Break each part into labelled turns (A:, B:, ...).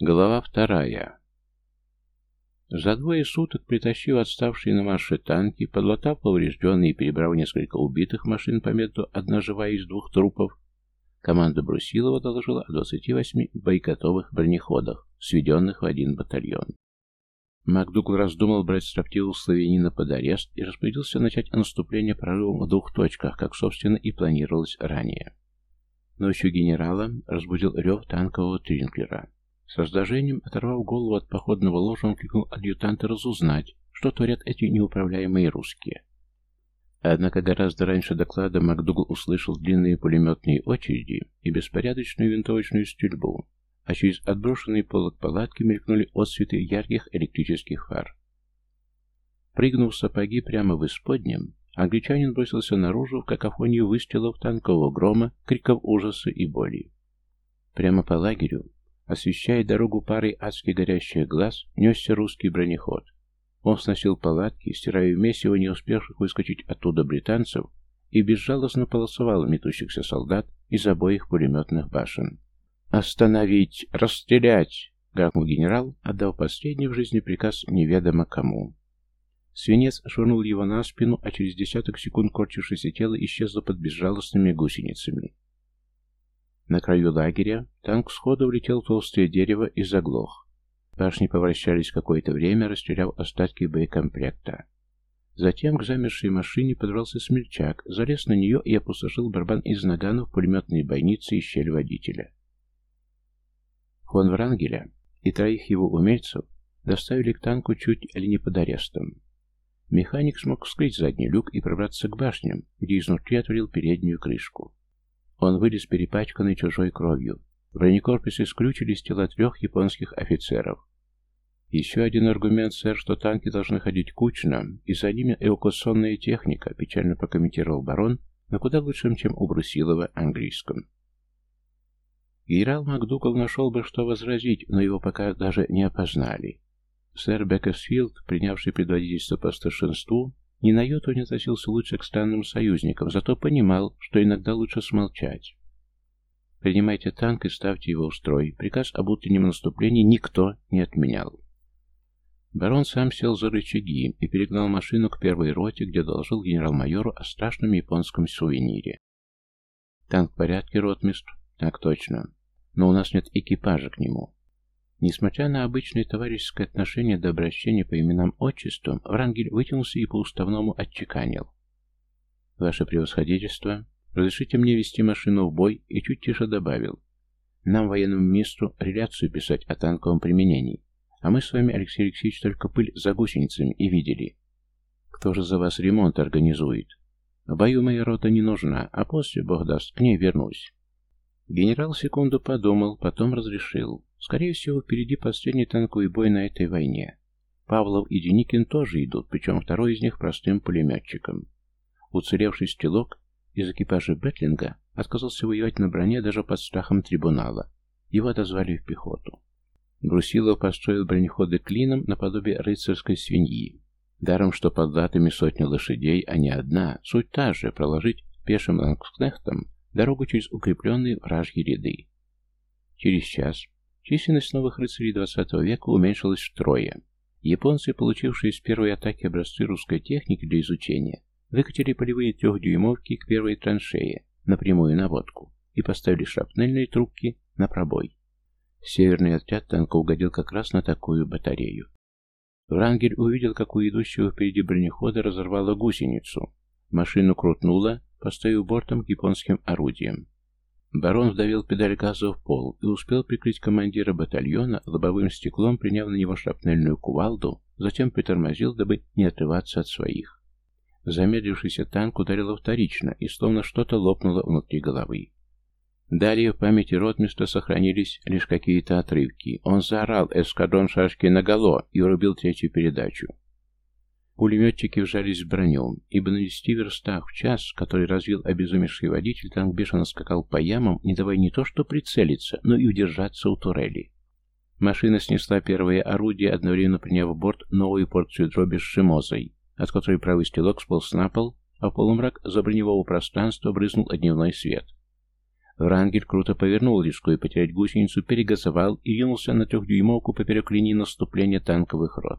A: Глава вторая. За двое суток, притащив отставшие на марше танки, подлатав поврежденные и перебрав несколько убитых машин по методу «одна живая из двух трупов», команда Брусилова доложила о 28 боеготовых бронеходах, сведенных в один батальон. МакДугл раздумал брать строптивого славянина под арест и распорядился начать наступление прорывом в двух точках, как, собственно, и планировалось ранее. Ночью генерала разбудил рев танкового Тринклера. С раздражением, оторвав голову от походного ложа, он крикнул адъютанта разузнать, что творят эти неуправляемые русские. Однако гораздо раньше доклада МакДугал услышал длинные пулеметные очереди и беспорядочную винтовочную стрельбу, а через отброшенный полок палатки мелькнули отсветы ярких электрических фар. Прыгнув сапоги прямо в исподнем, англичанин бросился наружу в какофонию выстрелов танкового грома, криков ужаса и боли. Прямо по лагерю, Освещая дорогу парой адски горящих глаз, несся русский бронеход. Он сносил палатки, стирая вместе его не успевших выскочить оттуда британцев, и безжалостно полосовал метущихся солдат из обоих пулеметных башен. «Остановить! Расстрелять!» — гракнул генерал, отдав последний в жизни приказ неведомо кому. Свинец швырнул его на спину, а через десяток секунд корчившееся тело исчезло под безжалостными гусеницами. На краю лагеря танк сходу влетел в толстое дерево и заглох. Башни повращались какое-то время, растеряв остатки боекомплекта. Затем к замершей машине подобрался смельчак, залез на нее и опустошил барабан из наганов пулеметной бойницы и щель водителя. Фон Врангеля и троих его умельцев доставили к танку чуть ли не под арестом. Механик смог вскрыть задний люк и пробраться к башням, где изнутри отворил переднюю крышку. Он вылез перепачканный чужой кровью. В бронекорпусе скрючились тела трех японских офицеров. Еще один аргумент, сэр, что танки должны ходить кучно, и за ними эвакуационная техника, печально прокомментировал барон, но куда лучшим, чем у Брусилова английском. Генерал МакДукал нашел бы, что возразить, но его пока даже не опознали. Сэр Беккерсфилд, принявший предводительство по старшинству, ни на йоту не относился лучше к странным союзникам, зато понимал, что иногда лучше смолчать. Принимайте танк и ставьте его в строй. Приказ об утреннем наступлении никто не отменял. Барон сам сел за рычаги и перегнал машину к первой роте, где доложил генерал-майору о страшном японском сувенире. «Танк в порядке, ротмистр?» «Так точно. Но у нас нет экипажа к нему. Несмотря на обычное товарищеское отношение до обращения по именам-отчествам, Врангель вытянулся и по-уставному отчеканил. «Ваше превосходительство, разрешите мне вести машину в бой?» и чуть тише добавил. «Нам, военному министру, реляцию писать о танковом применении, а мы с вами, Алексей Алексеевич, только пыль за гусеницами и видели. Кто же за вас ремонт организует? В бою моя рота не нужна, а после, бог даст, к ней вернусь». Генерал секунду подумал, потом разрешил. Скорее всего, впереди последний танковый бой на этой войне. Павлов и Деникин тоже идут, причем второй из них простым пулеметчиком. Уцелевший стрелок из экипажа Бетлинга отказался воевать на броне даже под страхом трибунала. Его отозвали в пехоту. Брусилов построил бронеходы клином наподобие рыцарской свиньи. Даром, что под латами сотни лошадей, а не одна, суть та же, проложить пешим лангскнехтом дорогу через укрепленные вражьи ряды. Через час численность новых рыцарей XX века уменьшилась втрое. Японцы, получившие с первой атаки образцы русской техники для изучения, выкатили полевые трехдюймовки к первой траншее на прямую наводку и поставили шрапнельные трубки на пробой. Северный отряд танка угодил как раз на такую батарею. Врангель увидел, как у идущего впереди бронехода разорвало гусеницу. Машину крутнуло, поставив бортом к японским орудиям. Барон вдавил педаль газа в пол и успел прикрыть командира батальона лобовым стеклом, приняв на него шрапнельную кувалду, затем притормозил, дабы не отрываться от своих. Замедлившийся танк ударил вторично, и словно что-то лопнуло внутри головы. Далее в памяти ротмистра сохранились лишь какие-то отрывки. Он заорал «Эскадрон шашки наголо» и урубил третью передачу. Пулеметчики вжались в броню, ибо на десяти верстах в час, который развил обезумевший водитель, танк бешено скакал по ямам, не давая не то что прицелиться, но и удержаться у турели. Машина снесла первое орудие, одновременно приняв в борт новую порцию дроби с шимозой, от которой правый стелок сполз на пол, а в полумрак за броневого пространства брызнул дневной свет. Врангель круто повернул, рискуя потерять гусеницу, перегазовал и юнулся на трехдюймовку поперек линии наступления танковых рот.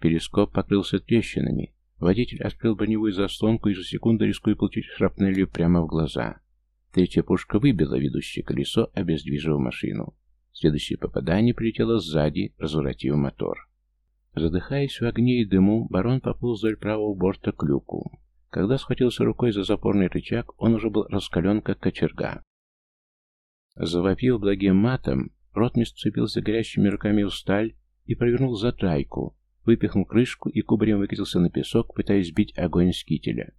A: Перископ покрылся трещинами. Водитель открыл броневую заслонку и за секунду рискуя получить шрапнелью прямо в глаза. Третья пушка выбила ведущее колесо, обездвижив машину. Следующее попадание прилетело сзади, разворотив мотор. Задыхаясь в огне и дыму, барон пополз вдоль правого борта к люку. Когда схватился рукой за запорный рычаг, он уже был раскален, как кочерга. Завопив благим матом, ротмистр цепился горящими руками в сталь и провернул затайку, выпихнул крышку и кубарем выкатился на песок, пытаясь сбить огонь с кителя.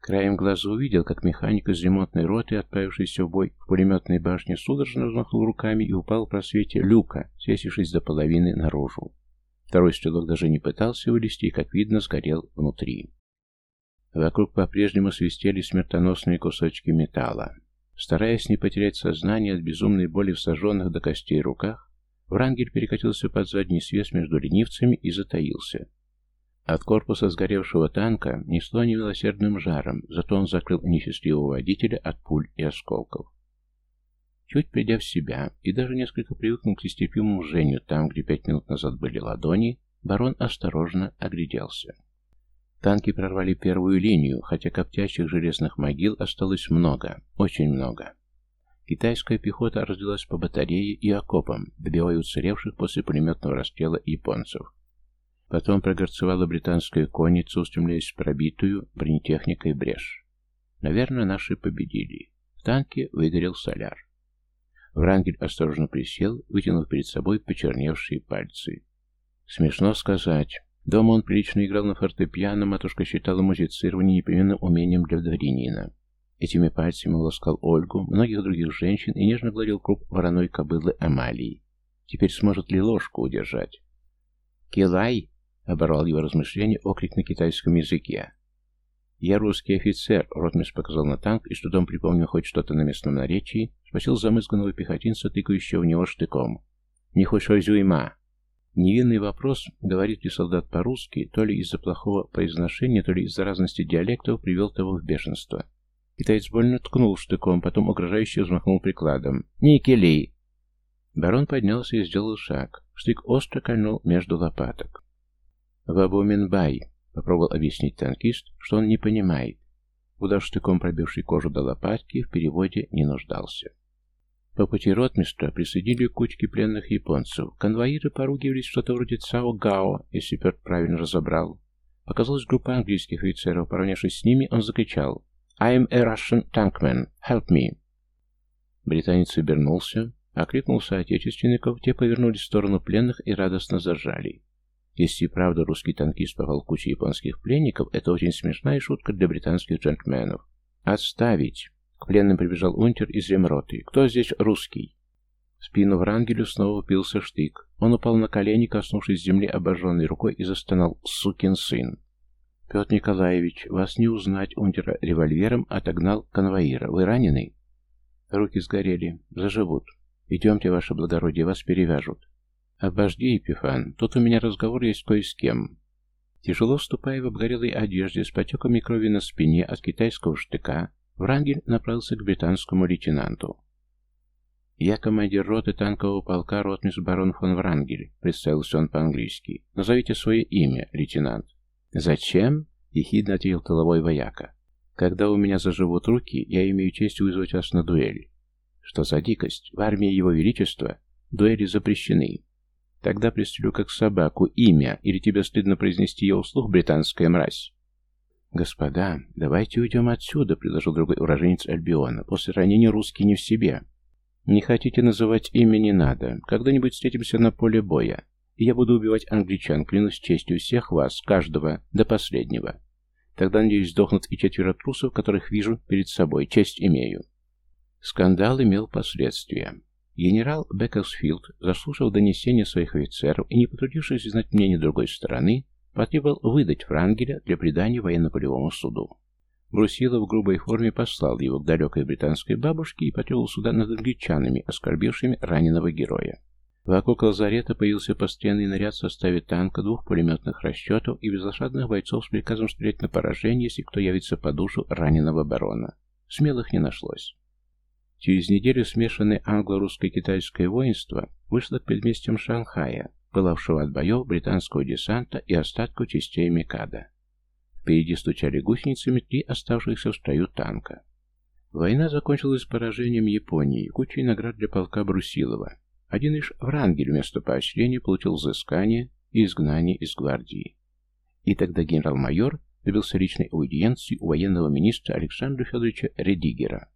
A: Краем глаза увидел, как механик из ремонтной роты, отправившийся в бой в пулеметной башне, судорожно размахнул руками и упал в просвете люка, свесившись до половины наружу. Второй стрелок даже не пытался вылезти и, как видно, сгорел внутри. Вокруг по-прежнему свистели смертоносные кусочки металла. Стараясь не потерять сознание от безумной боли в сожженных до костей руках, Врангель перекатился под задний свес между ленивцами и затаился. От корпуса сгоревшего танка несло немилосердным жаром, зато он закрыл несчастливого водителя от пуль и осколков. Чуть придя в себя и даже несколько привыкнув к нестерпимому жжению там, где пять минут назад были ладони, барон осторожно огляделся. Танки прорвали первую линию, хотя коптящих железных могил осталось много, очень много. Китайская пехота разделилась по батарее и окопам, добивая уцелевших после пулеметного расстрела японцев. Потом прогорцевала британская конница, устремляясь в пробитую бронетехникой брешь. Наверное, наши победили. В танке выгорел соляр. Врангель осторожно присел, вытянув перед собой почерневшие пальцы. Смешно сказать. Дома он прилично играл на фортепиано, матушка считала музицирование непременным умением для дворянина. Этими пальцами ласкал Ольгу, многих других женщин и нежно гладил круп вороной кобылы Амалии. Теперь сможет ли ложку удержать? «Килай!» — оборвал его размышление окрик на китайском языке. «Я русский офицер», — ротмис показал на танк и, с трудом припомнив хоть что-то на местном наречии, спросил замызганного пехотинца, тыкающего в него штыком. «Не хушой зюйма!» Невинный вопрос, говорит ли солдат по-русски, то ли из-за плохого произношения, то ли из-за разности диалектов, привел того в бешенство. Китаец больно ткнул штыком, потом угрожающе взмахнул прикладом. «Никели!» Барон поднялся и сделал шаг. Штык остро кольнул между лопаток. «Вабуминбай», — попробовал объяснить танкист, что он не понимает. Удар штыком, пробивший кожу до лопатки, в переводе не нуждался. По пути ротмистра присоединили кучки пленных японцев. Конвоиры поругивались что-то вроде «Цао-Гао», если Петр правильно разобрал. Показалась группа английских офицеров. Поравнявшись с ними, он закричал I'm a Russian tankman. Help me!» Британец обернулся, окликнул соотечественников, те повернулись в сторону пленных и радостно заржали. Если правда русский танкист попал в кучу японских пленников, это очень смешная шутка для британских джентльменов. «Отставить!» К пленным прибежал унтер из ремроты. «Кто здесь русский?» В спину Врангелю снова упился штык. Он упал на колени, коснувшись земли обожженной рукой, и застонал «Сукин сын!» «Петр Николаевич, вас не узнать, унтера револьвером отогнал конвоира. Вы ранены?» Руки сгорели. Заживут. Идемте, ваше благородие, вас перевяжут. Обожди, Епифан, тут у меня разговор есть кое с кем. Тяжело ступая в обгорелой одежде с потеками крови на спине от китайского штыка, Врангель направился к британскому лейтенанту. «Я командир роты танкового полка ротмис барон фон Врангель», — представился он по-английски. «Назовите свое имя, лейтенант». «Зачем?» — ехидно ответил тыловой вояка. «Когда у меня заживут руки, я имею честь вызвать вас на дуэль». «Что за дикость? В армии Его Величества дуэли запрещены». «Тогда пристрелю как собаку имя, или тебе стыдно произнести ее услуг, британская мразь?» «Господа, давайте уйдем отсюда», — предложил другой уроженец Альбиона. «После ранения русский не в себе». «Не хотите называть имя, не надо. Когда-нибудь встретимся на поле боя и я буду убивать англичан, клянусь честью всех вас, каждого, до последнего. Тогда, надеюсь, сдохнут и четверо трусов, которых вижу перед собой, честь имею. Скандал имел последствия. Генерал Беккерсфилд, заслушав донесения своих офицеров и не потрудившись знать мнение другой стороны, потребовал выдать Франгеля для предания военно-полевому суду. Брусилов в грубой форме послал его к далекой британской бабушке и потребовал суда над англичанами, оскорбившими раненого героя. Вокруг лазарета появился постоянный наряд в составе танка, двух пулеметных расчетов и безлошадных бойцов с приказом стрелять на поражение, если кто явится по душу раненого барона. Смелых не нашлось. Через неделю смешанное англо-русско-китайское воинство вышло к предместьям Шанхая, пылавшего от боев британского десанта и остатков частей Микада. Впереди стучали гусеницами три оставшихся в строю танка. Война закончилась поражением Японии, кучей наград для полка Брусилова. Один лишь Врангель вместо поощрения получил взыскание и изгнание из гвардии. И тогда генерал-майор добился личной аудиенции у военного министра Александра Федоровича Редигера.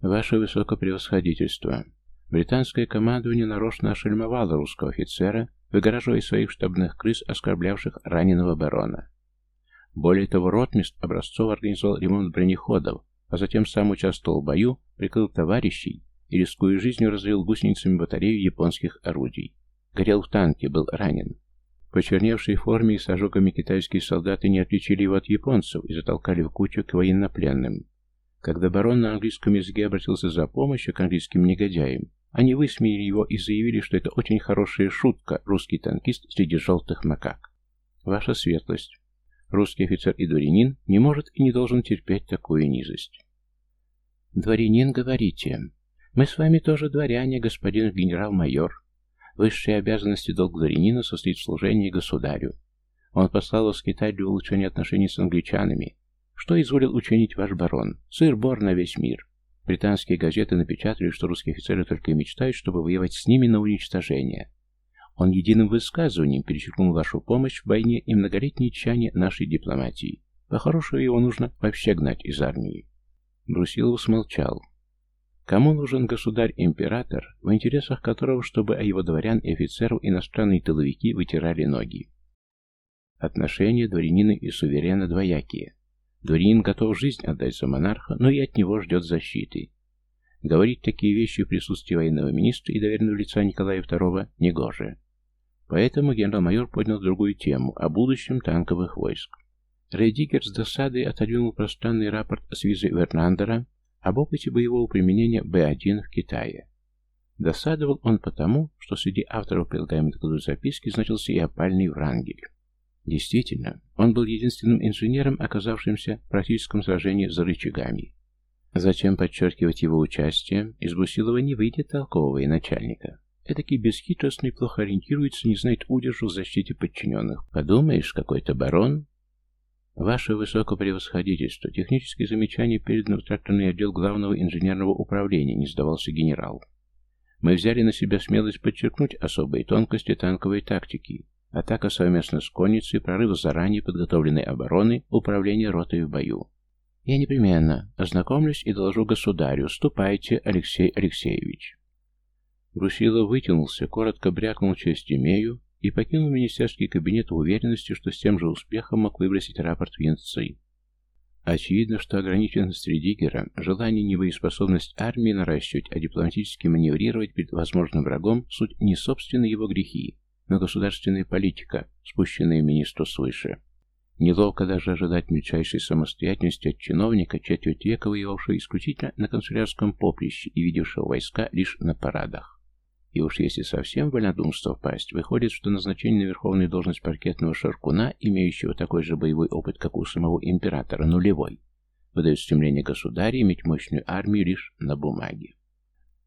A: «Ваше высокопревосходительство, британское командование нарочно ошельмовало русского офицера, выгораживая своих штабных крыс, оскорблявших раненого барона. Более того, ротмист Образцов организовал ремонт бронеходов, а затем сам участвовал в бою, прикрыл товарищей и, рискуя жизнью, развел гусеницами батарею японских орудий. Горел в танке, был ранен. Почерневшей форме и с ожогами китайские солдаты не отличили его от японцев и затолкали в кучу к военнопленным. Когда барон на английском языке обратился за помощью к английским негодяям, они высмеяли его и заявили, что это очень хорошая шутка, русский танкист среди желтых макак. Ваша светлость, русский офицер и дворянин не может и не должен терпеть такую низость. Дворянин, говорите. Мы с вами тоже дворяне, господин генерал-майор. Высшие обязанности долг дворянина состоит в служении государю. Он послал вас в Китай для улучшения отношений с англичанами, что изволил учинить ваш барон? Сыр-бор на весь мир. Британские газеты напечатали, что русские офицеры только и мечтают, чтобы воевать с ними на уничтожение. Он единым высказыванием перечеркнул вашу помощь в войне и многолетние тщания нашей дипломатии. По-хорошему его нужно вообще гнать из армии. Брусилов смолчал. Кому нужен государь-император, в интересах которого, чтобы о его дворян и офицеров иностранные тыловики вытирали ноги? Отношения дворянина и суверена двоякие. Дворянин готов жизнь отдать за монарха, но и от него ждет защиты. Говорить такие вещи в присутствии военного министра и доверенного лица Николая II негоже. Поэтому генерал-майор поднял другую тему о будущем танковых войск. Рейдигер с досадой отодвинул пространный рапорт с визой Вернандера об опыте боевого применения Б-1 в Китае. Досадовал он потому, что среди авторов прилагаемой к записки значился и опальный Врангель. Действительно, он был единственным инженером, оказавшимся в практическом сражении за рычагами. Зачем подчеркивать его участие? Из Бусилова не выйдет толкового и начальника. Этакий бесхитростный, плохо ориентируется, не знает удержу в защите подчиненных. Подумаешь, какой-то барон. Ваше высокопревосходительство, технические замечания переданы в тракторный отдел главного инженерного управления, не сдавался генерал. Мы взяли на себя смелость подчеркнуть особые тонкости танковой тактики, Атака совместно с конницей, прорыв заранее подготовленной обороны, управление ротой в бою. Я непременно ознакомлюсь и доложу государю. Ступайте, Алексей Алексеевич. Брусилов вытянулся, коротко брякнул честь имею и покинул министерский кабинет в уверенности, что с тем же успехом мог выбросить рапорт в Янцы. Очевидно, что ограниченность Редигера, желание небоеспособность армии наращивать, а дипломатически маневрировать перед возможным врагом – суть не собственные его грехи, но государственная политика, спущенная министру свыше. Неловко даже ожидать мельчайшей самостоятельности от чиновника, четверть века воевавшего исключительно на канцелярском поприще и видевшего войска лишь на парадах. И уж если совсем вольнодумство впасть, выходит, что назначение на верховную должность паркетного шаркуна, имеющего такой же боевой опыт, как у самого императора, нулевой, выдает стремление государя иметь мощную армию лишь на бумаге.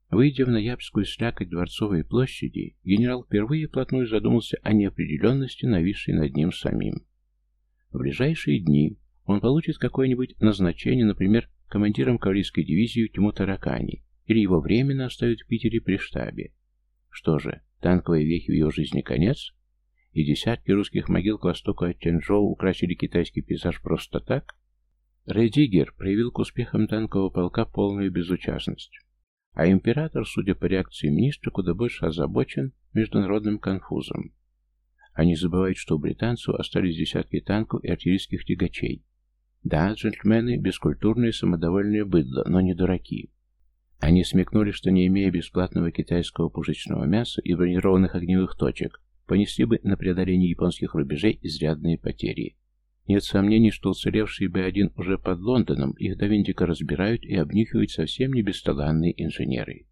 A: Выйдя в ноябрьскую слякоть Дворцовой площади, генерал впервые плотную задумался о неопределенности, нависшей над ним самим. В ближайшие дни он получит какое-нибудь назначение, например, командиром кавалерийской дивизии в Тиму-Таракани, или его временно оставят в Питере при штабе. Что же, танковые вехи в его жизни конец? И десятки русских могил к востоку от Тяньчжоу украсили китайский пейзаж просто так? Редигер проявил к успехам танкового полка полную безучастность. А император, судя по реакции министра, куда больше озабочен международным конфузом. Они забывают, что у британцев остались десятки танков и артиллерийских тягачей. Да, джентльмены, бескультурные, самодовольные быдло, но не дураки. Они смекнули, что не имея бесплатного китайского пушечного мяса и бронированных огневых точек, понесли бы на преодоление японских рубежей изрядные потери. Нет сомнений, что уцелевшие Б-1 уже под Лондоном, их до винтика разбирают и обнюхивают совсем не бесталанные инженеры.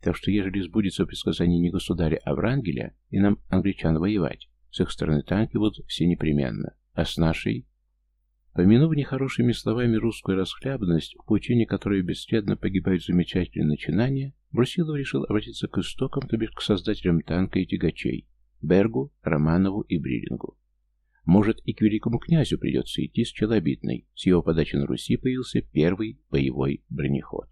A: Так что, ежели сбудется предсказание не государя, а Врангеля, и нам, англичан, воевать, с их стороны танки будут все непременно. А с нашей? Помянув нехорошими словами русскую расхлябанность, в пучине которой бесследно погибают замечательные начинания, Брусилов решил обратиться к истокам, то бишь к создателям танка и тягачей, Бергу, Романову и Бриллингу. Может, и к великому князю придется идти с челобитной. С его подачи на Руси появился первый боевой бронеход.